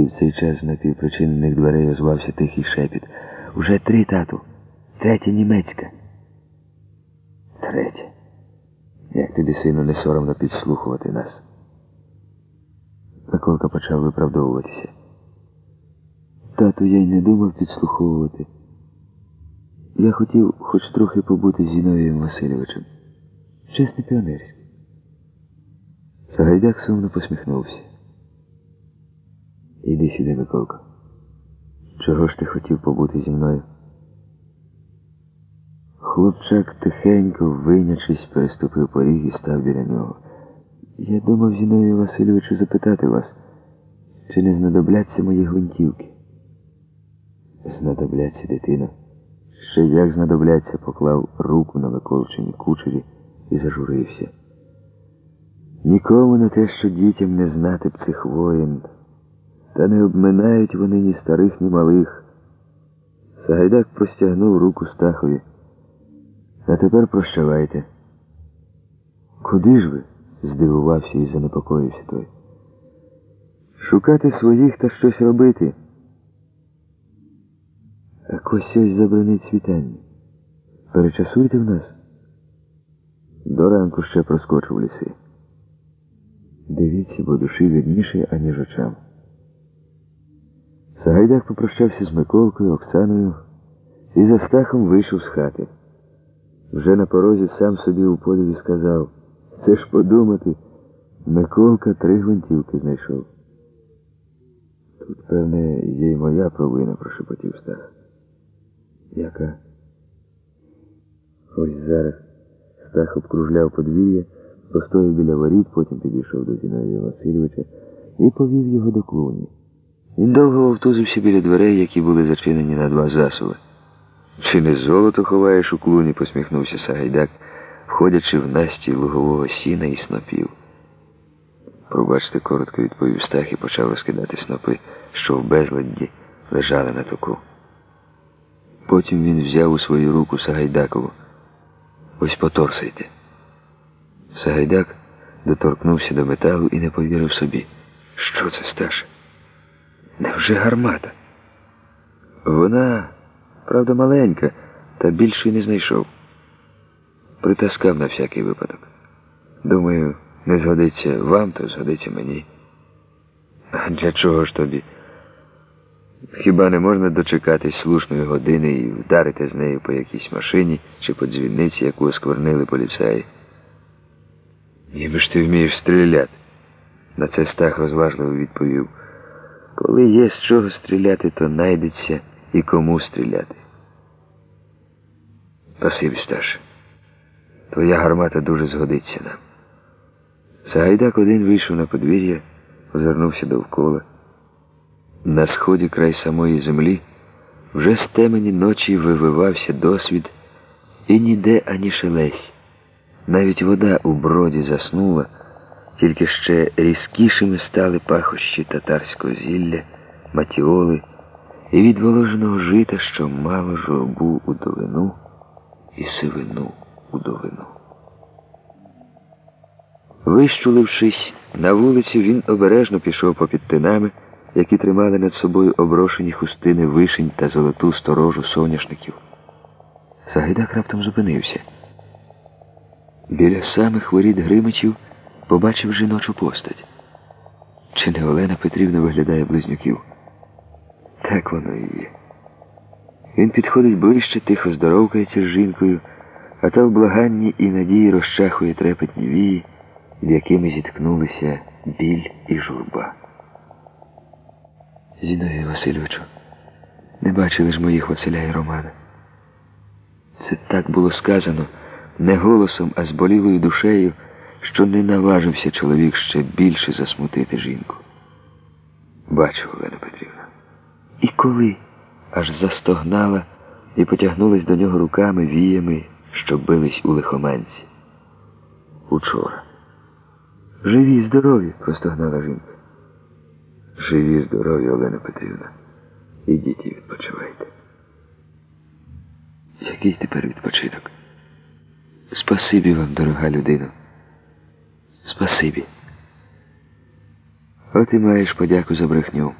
І в цей час з напівпричинених дверей озвався тихий шепіт. Уже три, тату. Третя німецька. Третя. Як тобі, сину, не соромно підслухувати нас? Миколка почав виправдовуватися. Тату, я й не думав підслуховувати. Я хотів хоч трохи побути з Зіновієм Васильовичем. Чесне піонерське. Сагайдак сумно посміхнувся. Іди сюди, Миколко. Чого ж ти хотів побути зі мною? Хлопчак тихенько, вийнячись, переступив поріг і став біля нього. Я думав, Зіновію Васильовичу, запитати вас, чи не знадобляться мої гвинтівки? Знадобляться, дитина. Ще як знадобляться, поклав руку на Миколчині кучері і зажурився. Нікому не те, що дітям не знати б цих воїн, та не обминають вони ні старих, ні малих. Сагайдак простягнув руку Стахові. А тепер прощавайте. Куди ж ви? здивувався і занепокоївся той. Шукати своїх та щось робити. А ось ось забранить світання. Перечасуйте в нас. До ранку ще проскочу в ліси. Дивіться, бо душі відніше, аніж очам. Сагайдак попрощався з Миколкою, Оксаною і за стахом вийшов з хати. Вже на порозі сам собі у подиві сказав, це ж подумати, Миколка три гвинтівки знайшов. Тут, певне, є й моя провина, прошепотів Стах. Яка? Ось зараз Стах обкружляв подвір'я, постояв біля воріт, потім підійшов до Зіновія Васильовича і повів його до клуні. Він довго вовтузився біля дверей, які були зачинені на два засуви. Чи не золото ховаєш у клуні, посміхнувся Сагайдак, входячи в настій лугового сіна і снопів. Пробачте, коротко відповів Стах і почав розкидати снопи, що в безладді лежали на току. Потім він взяв у свою руку Сагайдакову. Ось поторсайте. Сагайдак доторкнувся до металу і не повірив собі. Що це Сташе? Невже гармата? Вона, правда, маленька, та більше не знайшов. Притаскав на всякий випадок. Думаю, не згодиться вам, то згодиться мені. А для чого ж тобі? Хіба не можна дочекатись слушної години і вдарити з нею по якійсь машині чи по дзвіниці, яку осквернили поліцаї? Ніби ж ти вмієш стріляти. На це Стах розважливо відповів. Коли є з чого стріляти, то найдеться і кому стріляти. Спасибі, Сташ. Твоя гармата дуже згодиться нам. Сагайдак один вийшов на подвір'я, озирнувся довкола. На сході край самої землі вже з темені ночі вививався досвід, і ніде ані шелесь. Навіть вода у броді заснула, тільки ще різкішими стали пахощі татарського зілля, матіоли і від воложеного жита, що мало журбу у долину і сивину у долину. Вищулившись на вулицю, він обережно пішов попід тинами, які тримали над собою оброшені хустини вишень та золоту сторожу соняшників. Сагайдак раптом зупинився. Біля самих воріт Гримичів побачив жіночу постать. Чи не Олена Петрівна виглядає близнюків? Так воно і є. Він підходить ближче, тихо здоровкається з жінкою, а та в благанні і надії розчахує трепетні вії, з якими зіткнулися біль і журба. Зіновію Васильовичу, не бачили ж моїх Василя і Романа. Це так було сказано не голосом, а з болілою душею, що не наважився чоловік ще більше засмутити жінку. Бачу, Олена Петрівна. І коли аж застогнала і потягнулась до нього руками віями, що бились у лихоманці. Учора. Живі, здорові, простогнала жінка. Живі, здорові, Олена Петрівна. Ідіть і відпочивайте. Який тепер відпочинок? Спасибі вам, дорога людина. Спасибі. От і маєш подяку за брехню.